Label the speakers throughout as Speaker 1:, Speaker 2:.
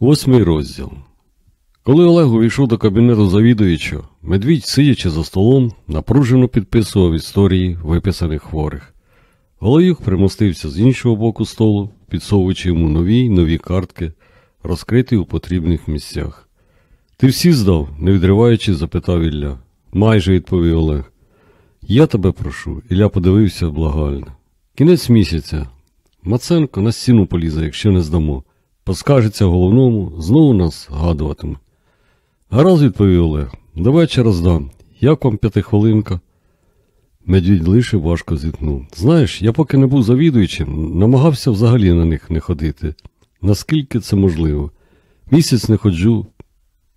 Speaker 1: Восьмий розділ. Коли Олег увійшов до кабінету завідуючого, медвідь, сидячи за столом, напружено підписував історії виписаних хворих. Голоюк примостився з іншого боку столу, підсовуючи йому нові й нові картки, розкриті у потрібних місцях. Ти всі здав, не відриваючись, запитав Ілля. Майже відповів Олег. Я тебе прошу, Ілля подивився благально. Кінець місяця. Маценко на стіну полізе, якщо не здамо. Поскажеться головному, знову нас згадуватиме. Гаразд, відповів Олег. До вечора здам. Як вам п'ятихвилинка? Медвідь лише важко зітхнув. Знаєш, я поки не був завідуючим, намагався взагалі на них не ходити. Наскільки це можливо? Місяць не ходжу.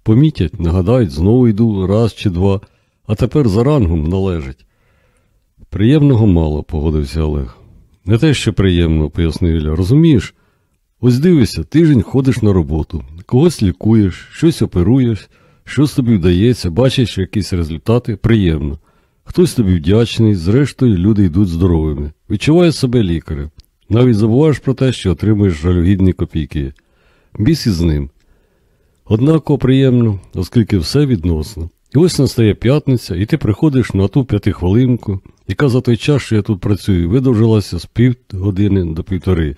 Speaker 1: Помітять, нагадають, знову йду раз чи два, а тепер за рангом належить. Приємного мало, погодився Олег. Не те, що приємно, пояснив Ілля. Розумієш? Ось дивишся, тиждень ходиш на роботу, когось лікуєш, щось оперуєш, щось тобі вдається, бачиш якісь результати, приємно. Хтось тобі вдячний, зрештою люди йдуть здоровими. Відчуваєш себе лікарем. Навіть забуваєш про те, що отримуєш жалюгідні копійки. Біс із ним. Однаково приємно, оскільки все відносно. І ось настає п'ятниця, і ти приходиш на ту п'ятихвилинку, яка за той час, що я тут працюю, видовжилася з півгодини до півтори.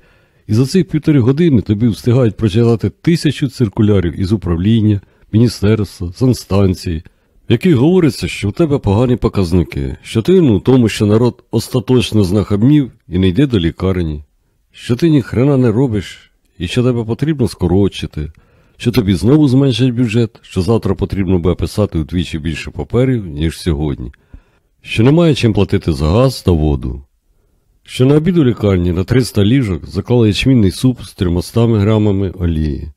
Speaker 1: І за цих півтори години тобі встигають прочитати тисячу циркулярів із управління, міністерства, санстанції, в яких говориться, що в тебе погані показники, що ти ну тому, що народ остаточно знахабнів і не йде до лікарні, що ти ні хрена не робиш і що тебе потрібно скорочити, що тобі знову зменшать бюджет, що завтра потрібно буде писати удвічі більше паперів, ніж сьогодні, що немає чим платити за газ та воду. Що на обід у лікарні на 300 ліжок заклали ячмінний суп з 300 грамами олії.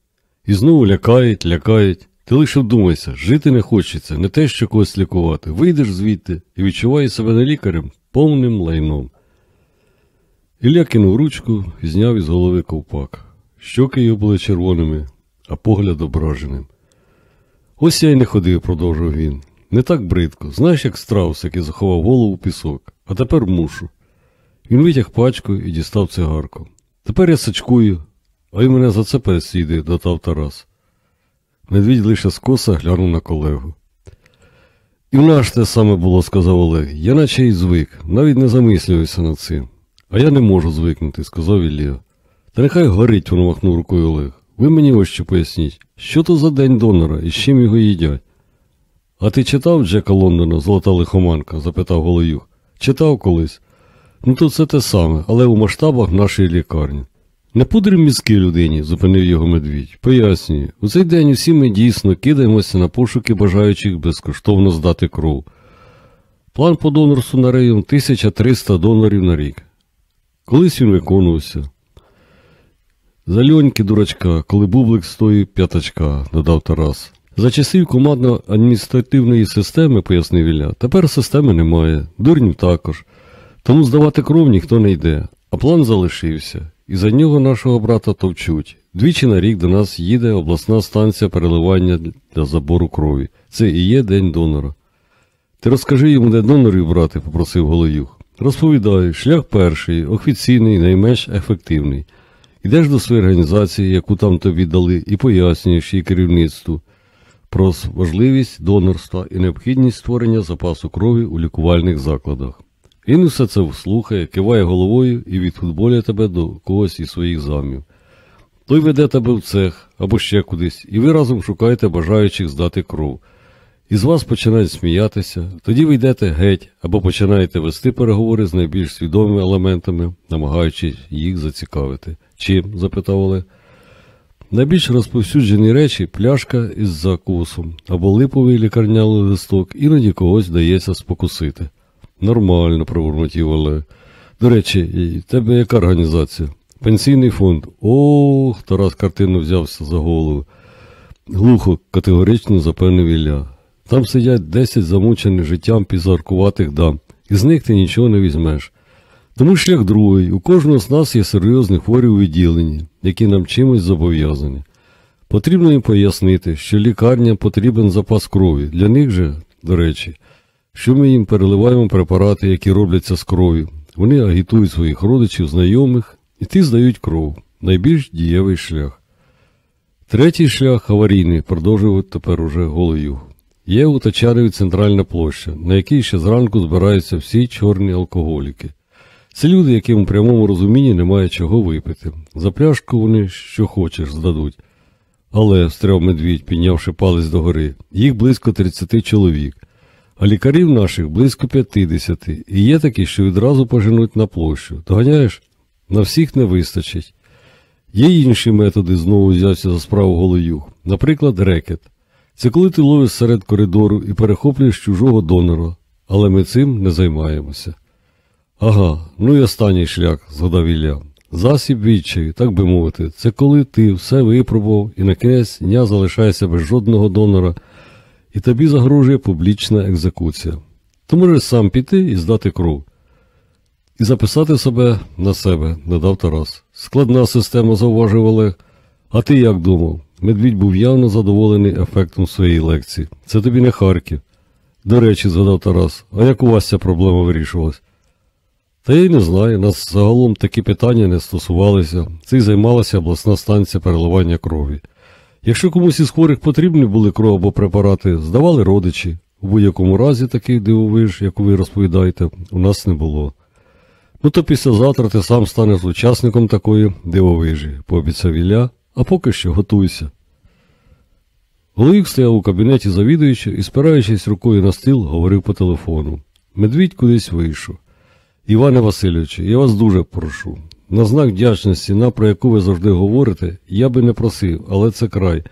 Speaker 1: І знову лякають, лякають. Ти лише вдумайся, жити не хочеться, не те, що когось лікувати. Вийдеш звідти і відчуваєш себе не лікарем повним лайном. Ілля кинув ручку і зняв із голови ковпак. Щоки його були червоними, а погляд ображеним. Ось я й не ходив, продовжив він. Не так бридко. Знаєш, як страус, який заховав голову у пісок, а тепер мушу. Він витяг пачку і дістав цигарку. Тепер я сачкую, а й мене за це переслідує, додав Тарас. Медвідь лише скоса глянув на колегу. І в нас те саме було, сказав Олег. Я наче й звик, навіть не замислююся над цим. А я не можу звикнути, сказав Ілля. Та нехай горить, воно махнув рукою Олег. Ви мені ось що поясніть, що то за день донора і з чим його їдять? А ти читав Джека Лондона, золота лихоманка? запитав Голоюх. Читав колись. Ну то це те саме, але у масштабах нашої лікарні. Не пудрим мізки людині, зупинив його медвідь. Пояснюю, у цей день усі ми дійсно кидаємося на пошуки бажаючих безкоштовно здати кров. План по донорству на район 1300 донорів на рік. Колись він виконувався. За льоньки дурачка, коли бублик стоїть п'ятачка, додав Тарас. За часів командно-адміністративної системи, пояснив Ілля, тепер системи немає, дурнів також. Тому здавати кров ніхто не йде, а план залишився, і за нього нашого брата товчуть. Двічі на рік до нас їде обласна станція переливання для забору крові. Це і є день донора. Ти розкажи йому, де донорів брати, попросив Голоюх. Розповідаю, шлях перший, офіційний, найменш ефективний. Ідеш до своєї організації, яку там тобі дали, і пояснюєш її керівництву про важливість донорства і необхідність створення запасу крові у лікувальних закладах. Він усе це слухає, киває головою і відфутболює тебе до когось із своїх замів. Той веде тебе в цех або ще кудись, і ви разом шукаєте бажаючих здати кров. Із вас починають сміятися, тоді ви йдете геть або починаєте вести переговори з найбільш свідомими елементами, намагаючись їх зацікавити. Чим? запитав Олег. Найбільш розповсюджені речі пляшка із закусом або липовий лікарняний листок, іноді когось вдається спокусити. Нормально, пробурмотів Олег. До речі, в тебе яка організація? Пенсійний фонд. Ох, Тарас картину взявся за голову. Глухо, категорично запевнив Ілля. Там сидять десять замучених життям пізаркуватих дам, і з них ти нічого не візьмеш. Тому шлях другий, у кожного з нас є серйозні хворі у відділенні, які нам чимось зобов'язані. Потрібно їм пояснити, що лікарня потрібен запас крові. Для них же, до речі, що ми їм переливаємо препарати, які робляться з крові. Вони агітують своїх родичів, знайомих, і ті здають кров найбільш дієвий шлях. Третій шлях аварійний, продовжував тепер уже Голоюг. Є у Тачарові центральна площа, на якій ще зранку збираються всі чорні алкоголіки. Це люди, яким у прямому розумінні немає чого випити. За пляшку вони що хочеш здадуть. Але, встряв медвідь, піднявши палець догори, їх близько 30 чоловік, а лікарів наших близько 50, і є такі, що відразу поженуть на площу. Доганяєш? На всіх не вистачить. Є інші методи, знову взявся за справу голоюг. Наприклад, рекет. Це коли ти ловиш серед коридору і перехоплюєш чужого донора, але ми цим не займаємося. Ага, ну і останній шлях, згадав Ілля. Засіб відчаю, так би мовити, це коли ти все випробував і на кінець дня залишаєшся без жодного донора, і тобі загрожує публічна екзекуція. Ти можеш сам піти і здати кров. І записати себе на себе, додав Тарас. Складна система, зауважив Олег. А ти як думав? Медвідь був явно задоволений ефектом своєї лекції. Це тобі не Харків. До речі, згадав Тарас, а як у вас ця проблема вирішувалась? Та я й не знаю, нас загалом такі питання не стосувалися. Цим займалася обласна станція переливання крові. Якщо комусь із хворих потрібні були кров або препарати, здавали родичі. У будь-якому разі таких дивовиж, як ви розповідаєте, у нас не було. Ну то післязавтра ти сам станеш учасником такої дивовижі, пообіцяв Ілля, а поки що готуйся. Голик стояв у кабінеті завідуючи і, спираючись рукою на стіл, говорив по телефону. Медвідь кудись вийшов. Іване Васильовичу, я вас дуже прошу. На знак вдячності, на про яку ви завжди говорите, я би не просив, але це край.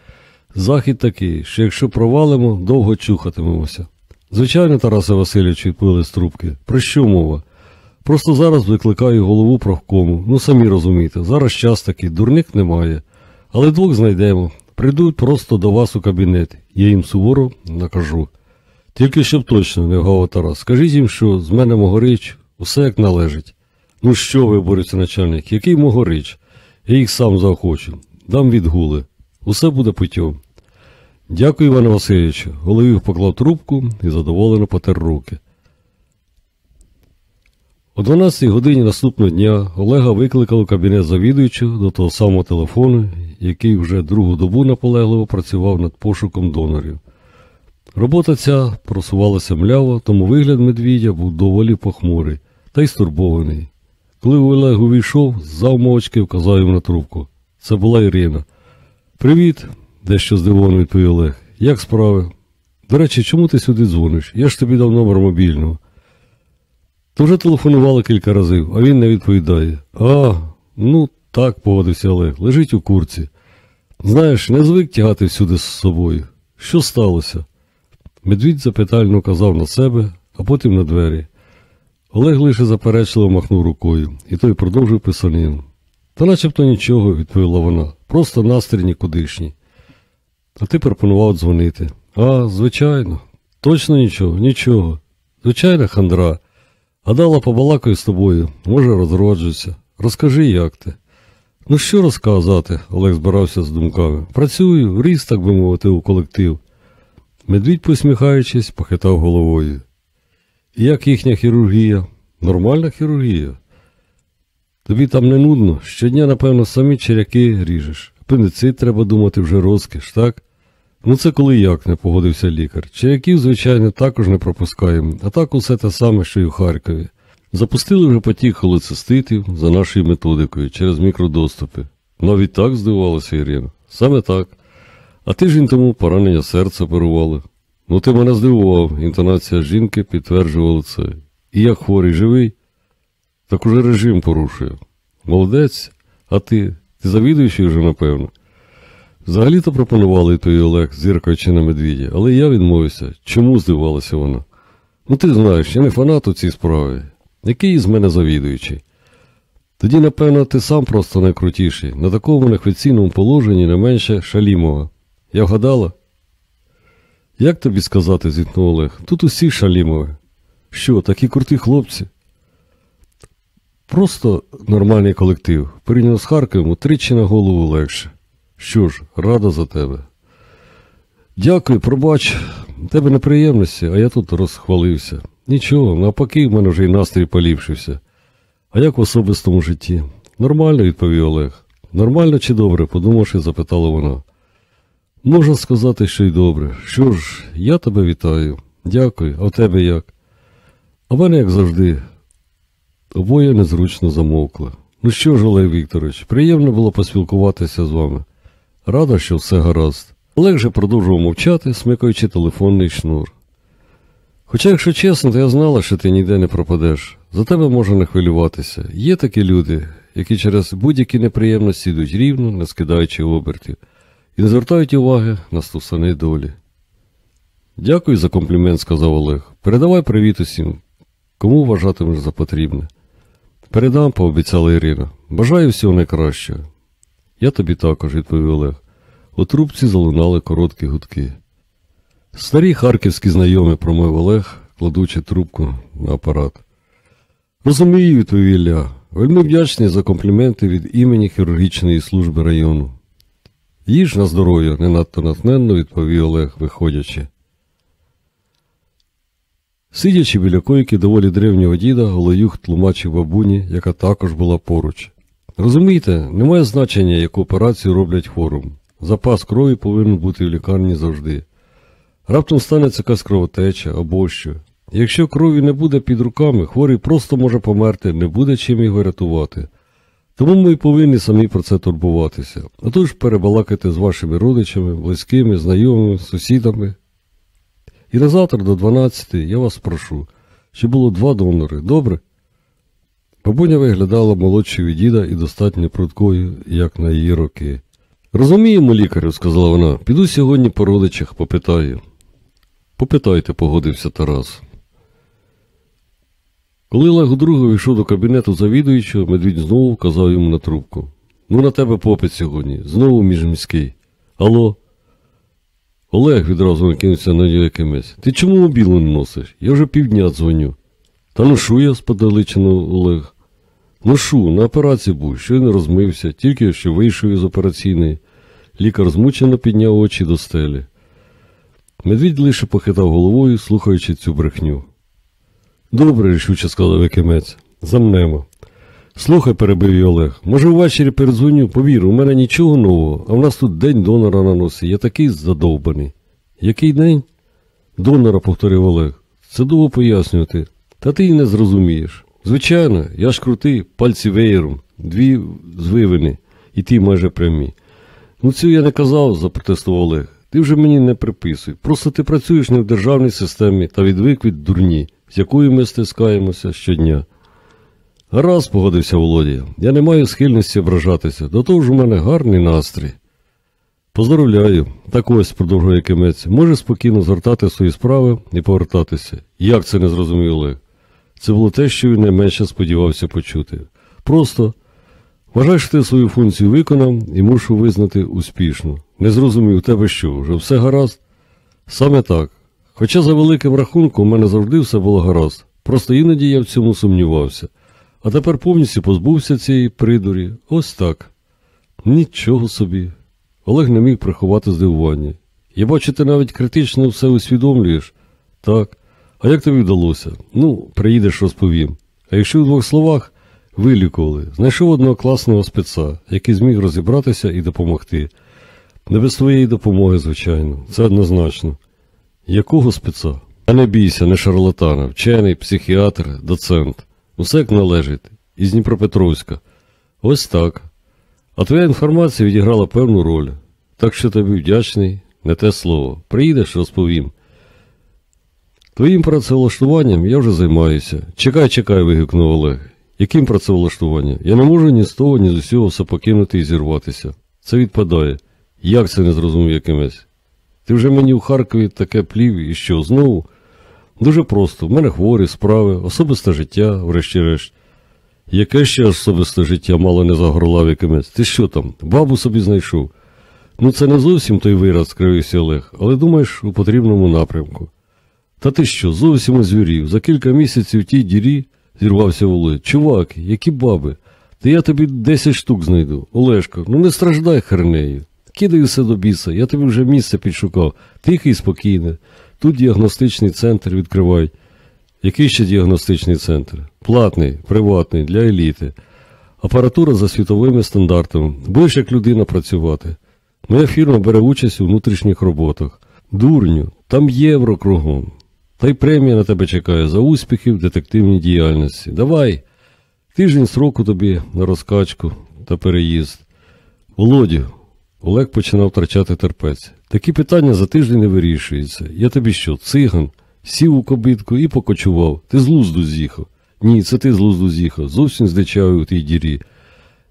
Speaker 1: Захід такий, що якщо провалимо, довго чухатимемося. Звичайно, Тарасе Васильович, відповіли з трубки. Про що мова? Просто зараз викликаю голову профкому. Ну самі розумієте, зараз час такий, дурник немає. Але двох знайдемо. Прийдуть просто до вас у кабінет. Я їм суворо накажу. Тільки щоб точно, не вгав Тарас. Скажіть їм, що з мене Могорич усе як належить. Ну що ви, борються начальник, який Могорич? Я їх сам заохочу. Дам відгули. Усе буде путем. Дякую, Іване Васильовичу. Головів поклав трубку і задоволено потер руки. О 12 годині наступного дня Олега викликав у кабінет завідуючого до того самого телефону, який вже другу добу наполегливо працював над пошуком донорів. Робота ця просувалася мляво, тому вигляд медвідя був доволі похмурий та й стурбований. Коли Олег увійшов, завмовчки вказав йому на трубку. Це була Ірина. Привіт, дещо здивовано відповів Олег. Як справи? До речі, чому ти сюди дзвониш? Я ж тобі дав номер мобільного. То вже телефонували кілька разів, а він не відповідає. А, ну так, погодився Олег, лежить у курці. Знаєш, не звик тягати всюди з собою. Що сталося? Медвідь запитально казав на себе, а потім на двері. Олег лише заперечливо махнув рукою, і той продовжив писанину. Та начебто нічого, відповіла вона, просто настрій нікудишній. А ти пропонував дзвонити. А, звичайно, точно нічого, нічого. Звичайна хандра. Гадала, побалакаю з тобою, може, розроджуся. Розкажи, як ти. Ну, що розказати, Олег збирався з думками. Працюю, ріс, так би мовити, у колектив. Медвідь, посміхаючись, похитав головою. Як їхня хірургія? Нормальна хірургія. Тобі там не нудно, щодня, напевно, самі черяки ріжеш. Апендицит треба думати вже розкіш, так? Ну це коли як, не погодився лікар. Черяків, звичайно, також не пропускаємо, а так усе те саме, що й у Харкові. Запустили вже потік холециститів за нашою методикою через мікродоступи. Навіть так здивувалася Ірина. Саме так. А тиждень тому поранення серця оперували. Ну ти мене здивував, інтонація жінки підтверджувала це. І як хворий живий, так уже режим порушує. Молодець, а ти? Ти завідуючий вже, напевно. Взагалі-то пропонували той Олег, зіркаючи на медвідя, але я відмовився. Чому здивалася вона? Ну ти знаєш, я не фанат у цій справі. Який із мене завідуючий? Тоді, напевно, ти сам просто найкрутіший. На такому неофіційному положенні не менше Шалімова. Я вгадала? Як тобі сказати, зіткнув Олег, тут усі Шалімові. Що, такі круті хлопці? Просто нормальний колектив. Порівняно з Харковом утричі на голову легше. Що ж, рада за тебе. Дякую, пробач, тебе неприємності, а я тут розхвалився. Нічого, навпаки, в мене вже й настрій поліпшився. А як в особистому житті? Нормально, відповів Олег. Нормально чи добре, подумавши, запитала вона. Можна сказати, що й добре. Що ж, я тебе вітаю. Дякую, а в тебе як? А мене, як завжди, обоє незручно замовкли. Ну що ж, Олег Вікторович, приємно було поспілкуватися з вами. Рада, що все гаразд. Олег же продовжував мовчати, смикаючи телефонний шнур. Хоча, якщо чесно, то я знала, що ти ніде не пропадеш. За тебе можна не хвилюватися. Є такі люди, які через будь-які неприємності йдуть рівно, не скидаючи обертів, і не звертають уваги на стусани долі. Дякую за комплімент, сказав Олег. Передавай привіт усім, кому вважатимеш за потрібне. Передам, пообіцяла Ірина. Бажаю всього найкращого. Я тобі також, відповів Олег. У трубці залунали короткі гудки. Старі харківські знайомі, промовив Олег, кладучи трубку на апарат. Розумію, відповів Ілля. Вельми вдячний за компліменти від імені хірургічної служби району. Їж на здоров'я, не надто натхненно відповів Олег, виходячи. Сидячи біля койки доволі древнього діда, Голоюх тлумачив бабуні, яка також була поруч. Розумієте, немає значення, яку операцію роблять хворим. Запас крові повинен бути в лікарні завжди. Раптом станеться якась кровотеча або що. Якщо крові не буде під руками, хворий просто може померти, не буде чим його рятувати. Тому ми повинні самі про це турбуватися. А то ж перебалакати з вашими родичами, близькими, знайомими, сусідами. І на завтра до 12 я вас прошу, щоб було два донори, добре? Бабуня виглядала молодшою від діда і достатньо прудкою, як на її роки. Розуміємо, лікарю, сказала вона, піду сьогодні по родичах, попитаю. Попитайте, погодився Тарас. Коли Олег удруге вийшов до кабінету завідуючого, медвідь знову вказав йому на трубку. Ну, на тебе попит сьогодні, знову міжміський. Алло? Олег відразу накинувся на нього якимось. Ти чому мобілу не носиш? Я вже півдня дзвоню. Та ношу я, сподаличено Олег. Ношу, на операції був, що не розмився, тільки що вийшов із операційної. Лікар змучено підняв очі до стелі. Медвідь лише похитав головою, слухаючи цю брехню. Добре, рішуче сказав Якимець. Замнемо. Слухай, перебив її Олег, може ввечері передзвоню, повір, у мене нічого нового, а в нас тут день донора на носі, я такий задовбаний. Який день? Донора, повторив Олег. Це довго пояснювати. Та ти й не зрозумієш. Звичайно, я ж крутий, пальці веєром, дві звивини, і ті майже прямі. Ну цю я не казав, запротестував Олег. Ти вже мені не приписуй. Просто ти працюєш не в державній системі та відвик від дурні, з якою ми стискаємося щодня. Гаразд, погодився Володя. Я не маю схильності ображатися, до того ж у мене гарний настрій. Поздоровляю, так ось, продовжує кимець, може спокійно згортати свої справи і повертатися. Як це не зрозумів Олег? Це було те, що він найменше сподівався почути. Просто вважай, що ти свою функцію виконав і мушу визнати успішно. Не зрозумів, у тебе що, вже все гаразд? Саме так. Хоча за великим рахунком у мене завжди все було гаразд, просто іноді я в цьому сумнівався. А тепер повністю позбувся цієї придурі. Ось так. Нічого собі. Олег не міг приховати здивування. Я бачу, ти навіть критично все усвідомлюєш. Так. А як тобі вдалося? Ну, приїдеш, розповім. А якщо в двох словах вилікували, знайшов одного класного спеца, який зміг розібратися і допомогти. Не без твоєї допомоги, звичайно, це однозначно. Якого спеца? А не бійся, не шарлатана, вчений, психіатр, доцент. Усе як належить, із Дніпропетровська. Ось так. А твоя інформація відіграла певну роль. Так що тобі вдячний, не те слово. Приїдеш, розповім. Твоїм працевлаштуванням я вже займаюся. Чекай, чекай, вигукнув Олег. Яким працевлаштуванням? Я не можу ні з того, ні з усього все покинути і зірватися. Це відпадає. Як це не зрозумів якимось? Ти вже мені в Харкові таке плів і що, знову? Дуже просто. В мене хворі, справи, особисте життя, врешті-решт. Яке ще особисте життя мало не загорлав якимось? Ти що там, бабу собі знайшов? Ну, це не зовсім той вираз, скривився Олег, але думаєш, у потрібному напрямку. Та ти що, зовсім озвірів. За кілька місяців в тій дірі зірвався Володь. Чувак, які баби? Та я тобі десять штук знайду. Олешко, ну не страждай хернею. Кидай все до біса, я тобі вже місце підшукав, тихе і спокійне. Тут діагностичний центр відкривають. Який ще діагностичний центр? Платний, приватний, для еліти. Апаратура за світовими стандартами. Будеш як людина працювати. Моя фірма бере участь у внутрішніх роботах. Дурню, там євро кругом. Та й премія на тебе чекає за успіхи в детективній діяльності. Давай. Тиждень сроку тобі на розкачку та переїзд. Володю, Олег починав втрачати терпець. Такі питання за тиждень не вирішуються. Я тобі що, циган? Сів у кобитку і покочував. Ти з лузду з'їхав. Ні, це ти з лузду з'їхав. Зовсім здичаю у тій дірі.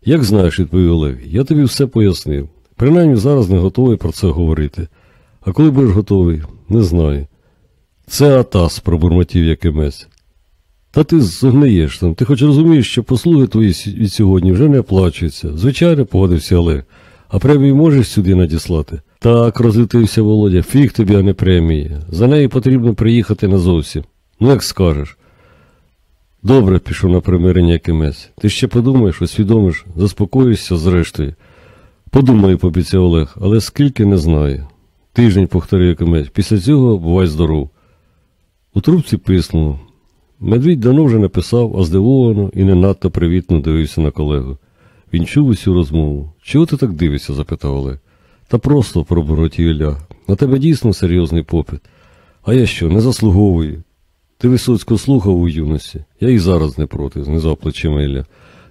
Speaker 1: Як знаєш, відповів Олег, я тобі все пояснив. Принаймні зараз не готовий про це говорити. А коли будеш готовий, не знаю. Це Атас, пробурмотів Якимець. Та ти зогниєш там. Ти хоч розумієш, що послуги твої від сьогодні вже не оплачуються. Звичайно, погодився Олег. А премію можеш сюди надіслати? Так, розлютився Володя, фіг тобі, а не премії. За неї потрібно приїхати назовсім. Ну, як скажеш. Добре, пішов на примирення Якимець. Ти ще подумаєш, усвідомиш, заспокоїшся зрештою. Подумаю, пообіцяв Олег, але скільки не знаю. Тиждень, повторив Якимець, після цього бувай здоров. У трубці писнуло. Медвідь давно вже написав, а здивовано і не надто привітно дивився на колегу. Він чув усю розмову. Чого ти так дивишся? запитав Олег. Та просто, проборотів Ілля. На тебе дійсно серйозний попит. А я що, не заслуговую? Ти Висоцького слухав у юності. Я і зараз не проти, знизав плечима Ілля.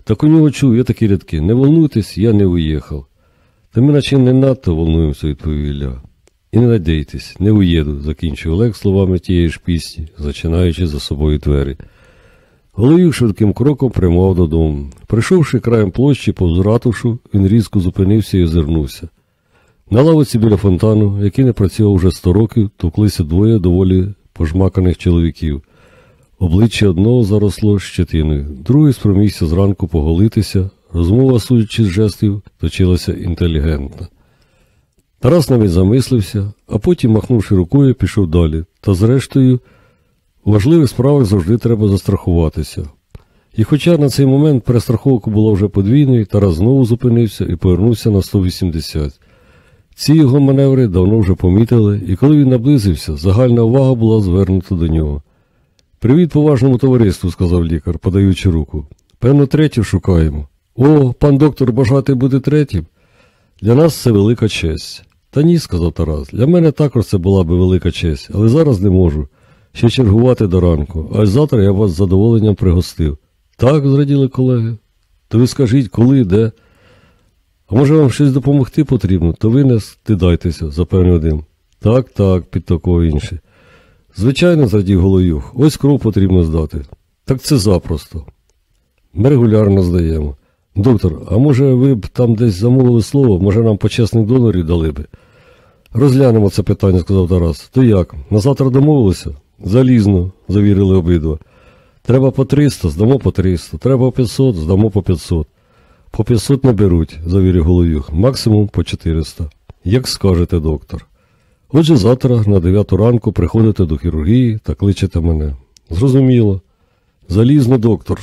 Speaker 1: Так у нього чув, я такі рядки. Не волнуйтесь, я не уїхав. Та ми наче не надто волнуємося, відповів Ілля. І не надійтесь, не уїду, закінчив Олег словами тієї ж пісні, зачинаючи за собою двері. Головів швидким кроком прямував додому. Прийшовши краєм площі повз ратушу, він різко зупинився і озирнувся. На лавиці біля фонтану, який не працював уже сто років, товклися двоє доволі пожмаканих чоловіків. Обличчя одного заросло щетиною, другий спромігся зранку поголитися, розмова, судячи з жестів, точилася інтелігентно. Тарас навіть замислився, а потім, махнувши рукою, пішов далі. Та зрештою, у важливих справах завжди треба застрахуватися. І хоча на цей момент перестраховка була вже подвійною, Тарас знову зупинився і повернувся на 180. Ці його маневри давно вже помітили, і коли він наблизився, загальна увага була звернута до нього. Привіт поважному товариству, сказав лікар, подаючи руку. Певно, третю шукаємо. О, пан доктор бажати буде третім. Для нас це велика честь. Та ні, сказав Тарас. Для мене також це була би велика честь, але зараз не можу. Ще чергувати до ранку, а завтра я вас з задоволенням пригостив. Так, зраділи колеги. То ви скажіть, коли, де? А може вам щось допомогти потрібно, то ви не стидайтеся, запевнив один. Так, так, підтакував інший. Звичайно, зрадів Голоюх, ось кров потрібно здати. Так це запросто. Ми регулярно здаємо. Доктор, а може ви б там десь замовили слово, може нам почесних донорів дали би? Розглянемо це питання, сказав Тарас. То як? На завтра домовилися? Залізно, завірили обидва. Треба по 300, здамо по 300. Треба по 500, здамо по 500. По 500 не беруть, завірив Головюх. Максимум по 400. Як скажете, доктор. Отже, завтра на 9 ранку приходите до хірургії та кличете мене. Зрозуміло. Залізно, доктор.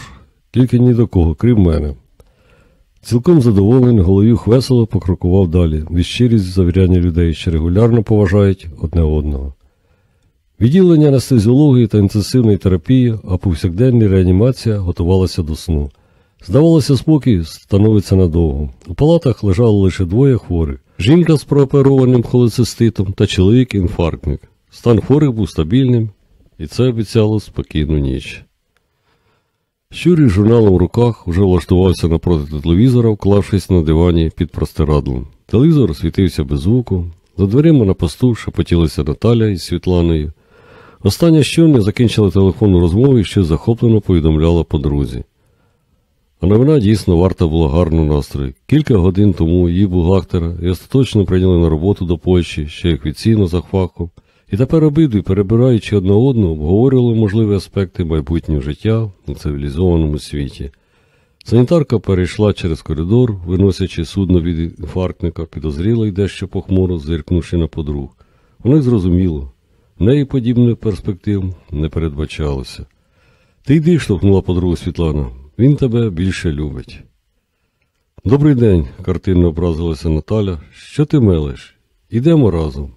Speaker 1: Тільки ні до кого, крім мене. Цілком задоволений, Головюх весело покрокував далі, від щирість завіряння людей, що регулярно поважають одне одного. Відділення анестезіології та інтенсивної терапії, а повсякденна реанімація готувалася до сну. Здавалося, спокій становиться надовго. У палатах лежало лише двоє хворих: жінка з прооперованим холециститом та чоловік-інфарктник. Стан хворих був стабільним, і це обіцяло спокійну ніч. Щурій з журналом в руках уже влаштувався напроти телевізора, вклавшись на дивані під простирадлом. Телевізор світився без звуку. За дверима на посту шепотілися Наталя із Світланою. Остання щойно закінчила телефонну розмову і ще захоплено повідомляла подрузі. А новина дійсно варта була гарного настрою. Кілька годин тому її бухгалтера і остаточно прийняли на роботу до Польщі, ще як офіційно за фахом. І тепер обидві, перебираючи одне одного, обговорювали можливі аспекти майбутнього життя у цивілізованому світі. Санітарка перейшла через коридор, виносячи судно від інфарктника, підозріло й дещо похмуро, зиркнувши на подруг. У них зрозуміло, неї подібних перспектив не передбачалося. Ти йди, штовхнула подругу Світлана, він тебе більше любить. Добрий день, картинно образилася Наталя. Що ти мелиш? Ідемо разом.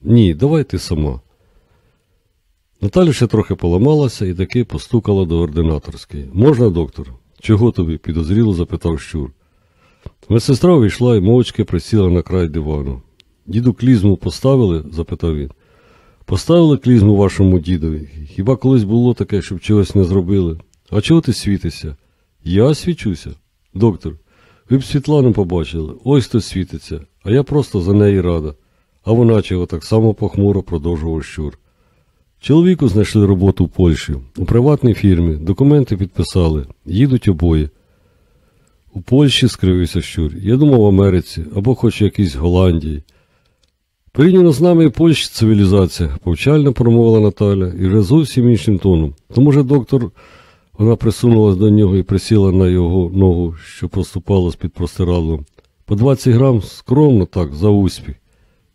Speaker 1: Ні, давай ти сама. Наталя ще трохи поламалася і таки постукала до ординаторської. Можна, доктор? Чого тобі? підозріло запитав щур. Медсестра вийшла і мовчки присіла на край дивану. Діду клізму поставили? запитав він. Поставили клізму вашому дідові. Хіба колись було таке, щоб чогось не зробили? А чого ти світишся? Я свічуся. Доктор, ви б Світлану побачили, ось хто світиться, а я просто за неї рада. А вона чого так само похмуро продовжував щур. Чоловіку знайшли роботу в Польщі, у приватній фірмі, документи підписали, їдуть обоє. У Польщі скривився щур. Я думав в Америці або хоч якійсь Голландії. Порівняно з нами і Польща цивілізація, повчально промовила Наталя і вже зовсім іншим тоном. То, може, доктор, вона присунулась до нього і присіла на його ногу, що поступала з-під простирадлом. По 20 грам скромно так, за успіх.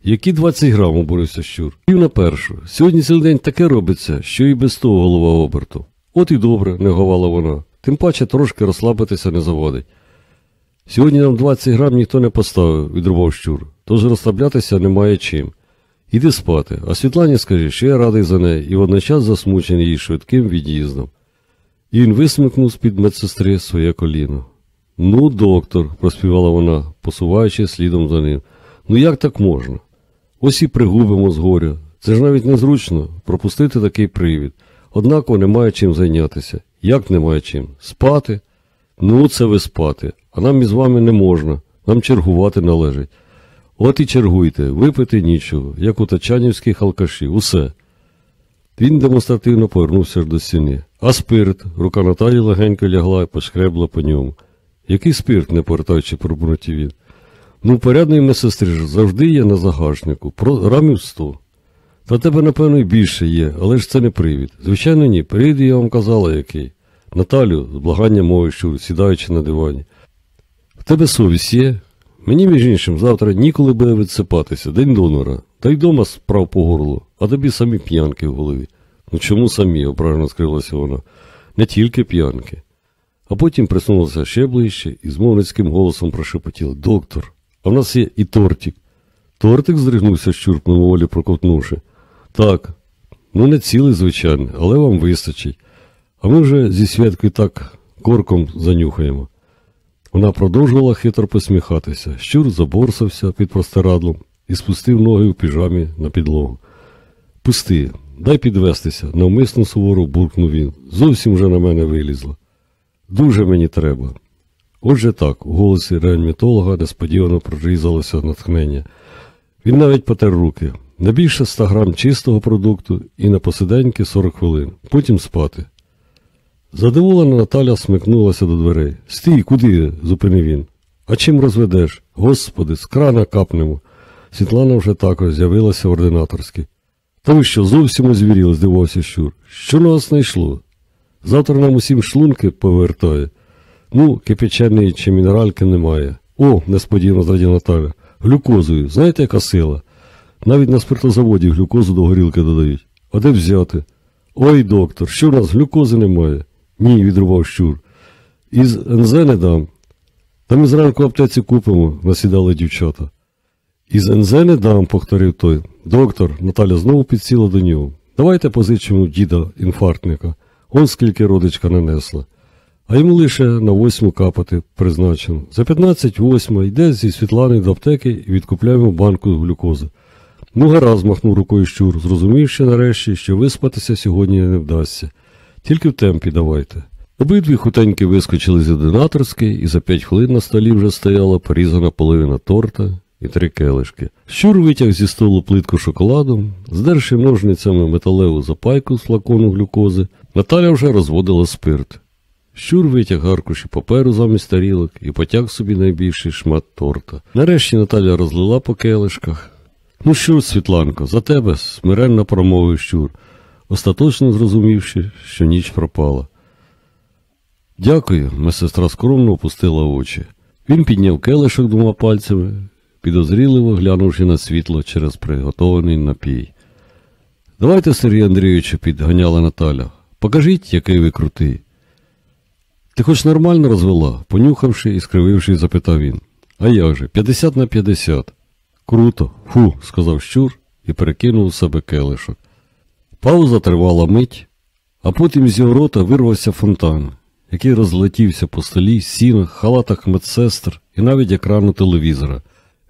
Speaker 1: Які 20 грам, обурився щур. Пів на першу. Сьогодні цілий день таке робиться, що і без того голова оберту. От і добре, негувала вона. Тим паче трошки розслабитися не заводить. Сьогодні нам 20 грам ніхто не поставив, відрубав щур, тож розслаблятися немає чим. Іди спати, а Світлані скажи, що я радий за неї і водночас засмучений її швидким від'їздом. І він висмикнув з-під медсестри своє коліно. Ну, доктор, проспівала вона, посуваючи слідом за ним. Ну як так можна? Ось і пригубимо з горя. Це ж навіть незручно пропустити такий привід. Однаково немає чим зайнятися. Як немає чим? Спати? Ну, це ви спати, а нам із вами не можна, нам чергувати належить. От і чергуйте, випити нічого, як у тачанівських алкашів, усе. Він демонстративно повернувся ж до стіни. А спирт, рука Наталі легенько лягла і пошкребла по ньому. Який спирт, не повертаючи пробурмотів він. Ну, порядної медсестри ж завжди є на загашнику, про рамів сто. Та тебе, напевно, і більше є, але ж це не привід. Звичайно, ні. Привід я вам казала, який. Наталю, з благання мови щур, сідаючи на дивані. В тебе совість є? Мені, між іншим, завтра ніколи буде відсипатися, день донора. Та й дома справ по горлу, а тобі самі п'янки в голові. Ну чому самі, ображено скрилася вона. Не тільки п'янки. А потім присунулася ще ближче і змовницьким голосом прошепотіла Доктор, а в нас є і тортик. Тортик здригнувся щур, мимоволі проковтнувши. Так, ну не цілий, звичайно, але вам вистачить. А ми вже зі святкою так корком занюхаємо. Вона продовжувала хитро посміхатися. Щур заборсався під простирадлом і спустив ноги в піжамі на підлогу. Пусти, дай підвестися, навмисно суворо буркнув він. Зовсім вже на мене вилізло. Дуже мені треба. Отже так, у голосі реаніматолога несподівано прорізалося натхнення. Він навіть потер руки. Не більше 100 грам чистого продукту і на посиденьки 40 хвилин, потім спати. Задиволена Наталя смикнулася до дверей. Стій, куди? зупинив він. А чим розведеш? Господи, з крана капнемо. Світлана вже також з'явилася в ординаторській. Та ви що, зовсім озвіріли, здивувався Щур. Що на вас знайшло? Завтра нам усім шлунки повертає. Ну, кипяченої чи мінеральки немає. О, несподівано зраділа Наталя. Глюкозою. Знаєте, яка сила? Навіть на спиртозаводі глюкозу до горілки додають. А де взяти? Ой, доктор, що в нас глюкози немає? Ні, відрубав щур. Із НЗ не дам. Та ми зранку аптеці купимо, насідали дівчата. Із НЗ не дам, повторив той. Доктор, Наталя знову підсіла до нього. Давайте позичимо діда інфарктника. Он скільки родичка нанесла. А йому лише на восьму капати призначено. За 15 восьма йде зі Світлани до аптеки і відкупляємо банку глюкози. Ну, гаразд, махнув рукою щур, зрозумівши нарешті, що виспатися сьогодні не вдасться. Тільки в темпі давайте. Обидві хутеньки вискочили з ординаторської, і за п'ять хвилин на столі вже стояла порізана половина торта і три келишки. Щур витяг зі столу плитку шоколаду, здерши ножницями металеву запайку з флакону глюкози, Наталя вже розводила спирт. Щур витяг аркуші паперу замість тарілок і потяг собі найбільший шмат торта. Нарешті Наталя розлила по келишках. Ну що, Світланко, за тебе, смиренно промовив щур, остаточно зрозумівши, що ніч пропала. Дякую, медсестра скромно опустила очі. Він підняв келишок двома пальцями, підозріливо глянувши на світло через приготований напій. Давайте, Сергій Андрійовичу, підганяла Наталя. Покажіть, який ви крутий. Ти хоч нормально розвела, понюхавши і скрививши, запитав він. А як же, 50 на 50. Круто, фу, сказав щур і перекинув у себе келишок. Пауза тривала мить, а потім з його рота вирвався фонтан. який розлетівся по столі, сінах, халатах медсестр і навіть екрану телевізора.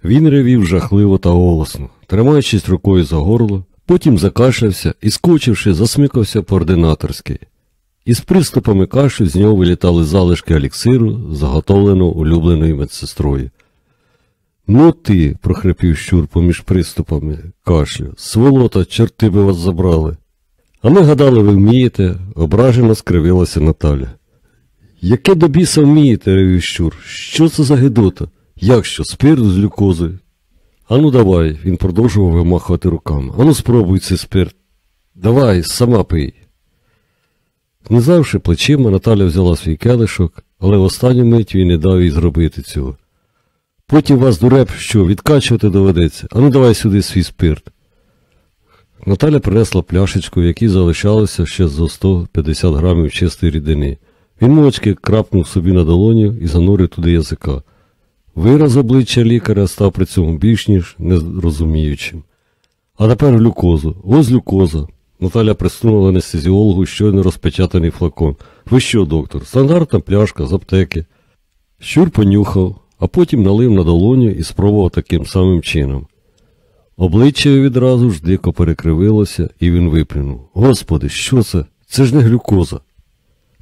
Speaker 1: Він ревів жахливо та голосно, тримаючись рукою за горло, потім закашлявся і, скочивши, засмикався по-ординаторськи. Із приступами кашлю з нього вилітали залишки еліксиру, заготовленого улюбленою медсестрою. Ну ти, прохрипів щур поміж приступами кашлю, сволота, чорти би вас забрали. А ми гадали, ви вмієте, ображено скривилася Наталя. Яке до біса вмієте, ревів щур? Що це за гидота? Як що, спирт з глюкозою? Ану давай, він продовжував вимахувати руками. Ану спробуй цей спирт. Давай, сама пий. Знизавши плечима, Наталя взяла свій келишок, але в останню мить він не дав їй зробити цього. Потім вас дуреп, що відкачувати доведеться. Ану давай сюди свій спирт. Наталя принесла пляшечку, в якій залишалося ще зо 150 грамів чистої рідини. Він мовчки крапнув собі на долоню і занурив туди язика. Вираз обличчя лікаря став при цьому більш ніж нерозуміючим. А тепер глюкозу. Ось глюкоза. Наталя присунула анестезіологу щойно розпечатаний флакон. Ви що, доктор? Стандартна пляшка з аптеки. Щур понюхав, а потім налив на долоню і спробував таким самим чином. Обличчя відразу ж дико перекривилося, і він виплюнув. Господи, що це? Це ж не глюкоза.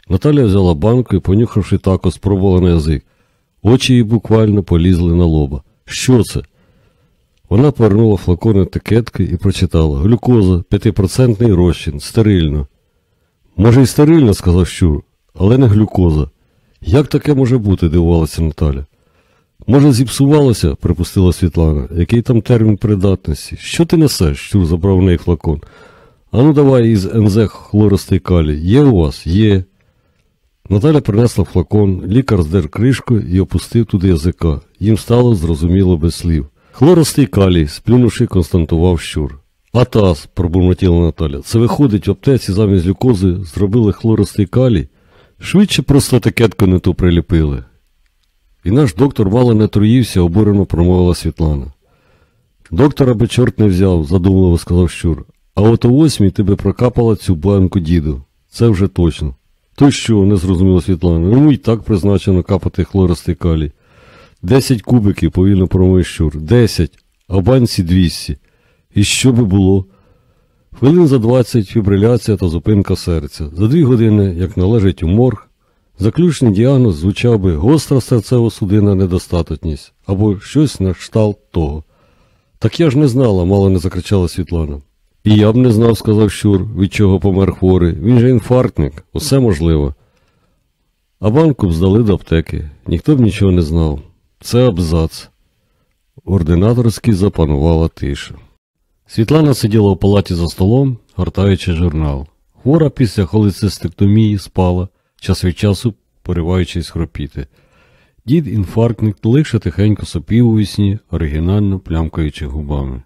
Speaker 1: Наталя взяла банку і, понюхавши також, спробувала на язик. Очі її буквально полізли на лоба. Що це? Вона повернула флакон етикетки і прочитала глюкоза, п'ятипроцентний розчин, стерильно. Може, й стерильно, сказав щур, але не глюкоза. Як таке може бути? дивувалася Наталя. Може, зіпсувалося, припустила Світлана. Який там термін придатності? Що ти несеш? Щур забрав в неї флакон. Ану давай із НЗ хлористий калій. Є у вас? Є. Наталя принесла флакон, лікар здер кришку і опустив туди язика. Їм стало зрозуміло без слів. Хлористий калій, сплюнувши, константував щур. Атас, пробурмотіла Наталя. Це виходить, в аптеці замість глюкози зробили хлористий калій. Швидше просто етикетку не ту приліпили. І наш доктор мало не труївся, обурено промовила Світлана. Доктора би чорт не взяв, задумливо сказав щур. А от о восьмій ти би прокапала цю банку діду. Це вже точно. То що, не зрозуміла Світлана. Йому й так призначено капати хлористий калій. Десять кубиків, повільно промовив щур. Десять, а в банці двісті. І що би було? Хвилин за двадцять фібриляція та зупинка серця. За дві години, як належить у морг, заключний діагноз звучав би гостра серцево-судинна недостатність або щось на кшталт того. Так я ж не знала, мало не закричала Світлана. І я б не знав, сказав Щур, від чого помер хворий. Він же інфарктник, усе можливо. А банку б здали до аптеки. Ніхто б нічого не знав. Це абзац. Ординаторськи запанувала тиша. Світлана сиділа у палаті за столом, гортаючи журнал. Хвора після холецистектомії спала, час від часу пориваючись хропіти. Дід інфарктник лише тихенько сопів у вісні, оригінально плямкаючи губами.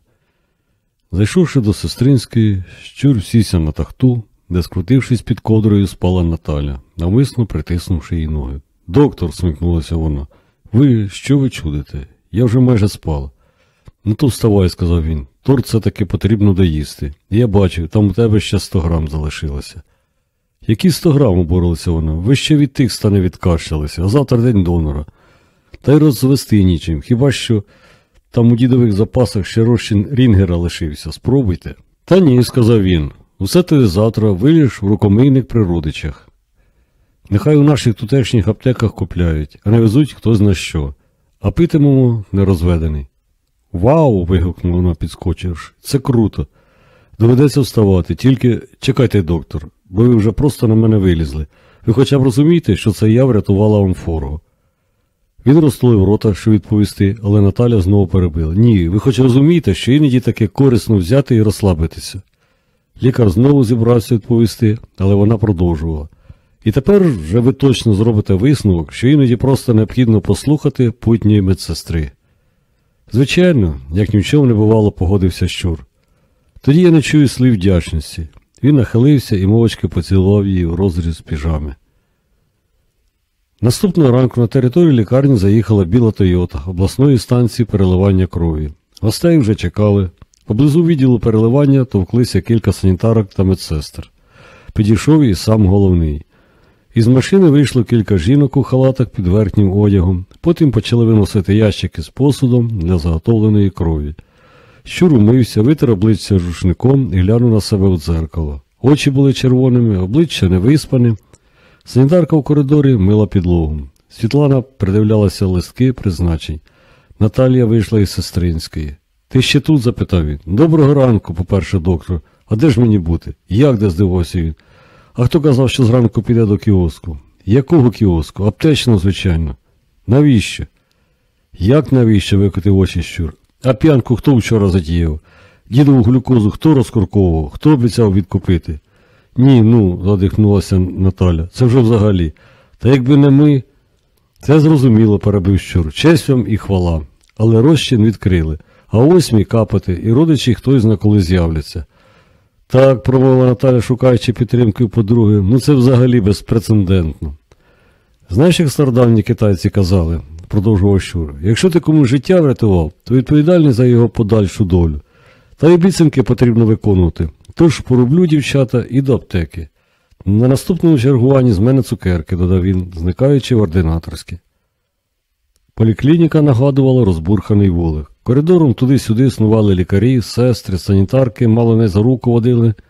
Speaker 1: Зайшовши до сестринської, щур сівся на тахту, де, скрутившись під ковдрою, спала Наталя, навмисно притиснувши їй ноги. Доктор, смикнулася вона, ви що ви чудите? Я вже майже спала. Ну то вставай, сказав він. Торт все таки потрібно доїсти. Я бачив, там у тебе ще сто грам залишилося. Які сто грам оборолася вона? Ви ще від тих стане відкашлялися, а завтра день донора. Та й розвести нічим, хіба що там у дідових запасах ще розчин рінгера лишився. Спробуйте. Та ні, сказав він. Усе ти завтра виліж в рукомийник при родичах. Нехай у наших тутешніх аптеках купляють, а не везуть хто на що. А питимемо нерозведений. Вау. вигукнула вона, підскочивши. Це круто. Доведеться вставати, тільки чекайте, доктор, бо ви вже просто на мене вилізли. Ви хоча б розумієте, що це я врятувала вам фору. Він розтулив рота, що відповісти, але Наталя знову перебила. Ні, ви хоч розумієте, що іноді таке корисно взяти і розслабитися. Лікар знову зібрався відповісти, але вона продовжувала. І тепер вже ви точно зробите висновок, що іноді просто необхідно послухати путньої медсестри. Звичайно, як ні в чому не бувало, погодився щур. Тоді я не чую слів вдячності. Він нахилився і мовочки поцілував її в розріз піжами. Наступного ранку на територію лікарні заїхала біла Тойота обласної станції переливання крові. Гостей вже чекали. Поблизу відділу переливання товклися кілька санітарок та медсестер. Підійшов і сам головний. Із машини вийшло кілька жінок у халатах під верхнім одягом, потім почали виносити ящики з посудом для заготовленої крові. Щур умився, витер обличчя рушником і глянув на себе у дзеркало. Очі були червоними, обличчя невиспане. Санітарка в коридорі мила підлогу. Світлана придивлялася листки призначень. Наталія вийшла із сестринської. Ти ще тут? запитав він. Доброго ранку, по-перше, доктор. А де ж мені бути? Як де здивувався він? А хто казав, що зранку піде до кіоску? Якого кіоску? Аптечного, звичайно. Навіщо? Як навіщо? викотив очі щур. А п'янку хто вчора затіяв? Дідову глюкозу хто розкорковував, хто обіцяв відкупити? Ні, ну, задихнулася Наталя. Це вже взагалі. Та якби не ми. Це зрозуміло, перебив щур. Честь вам і хвала. Але розчин відкрили. А ось мій капати, і родичі хтось на коли з'являться. Так, промовила Наталя, шукаючи підтримки у подруги, ну це взагалі безпрецедентно. Знаєш, як стародавні китайці казали, продовжував Щур, якщо ти комусь життя врятував, то відповідальний за його подальшу долю. Та й обіцянки потрібно виконувати. Тож пороблю дівчата і до аптеки. На наступному чергуванні з мене цукерки, додав він, зникаючи в ординаторське. Поліклініка нагадувала розбурханий вулик. Коридором туди-сюди снували лікарі, сестри, санітарки, мало не за руку водили –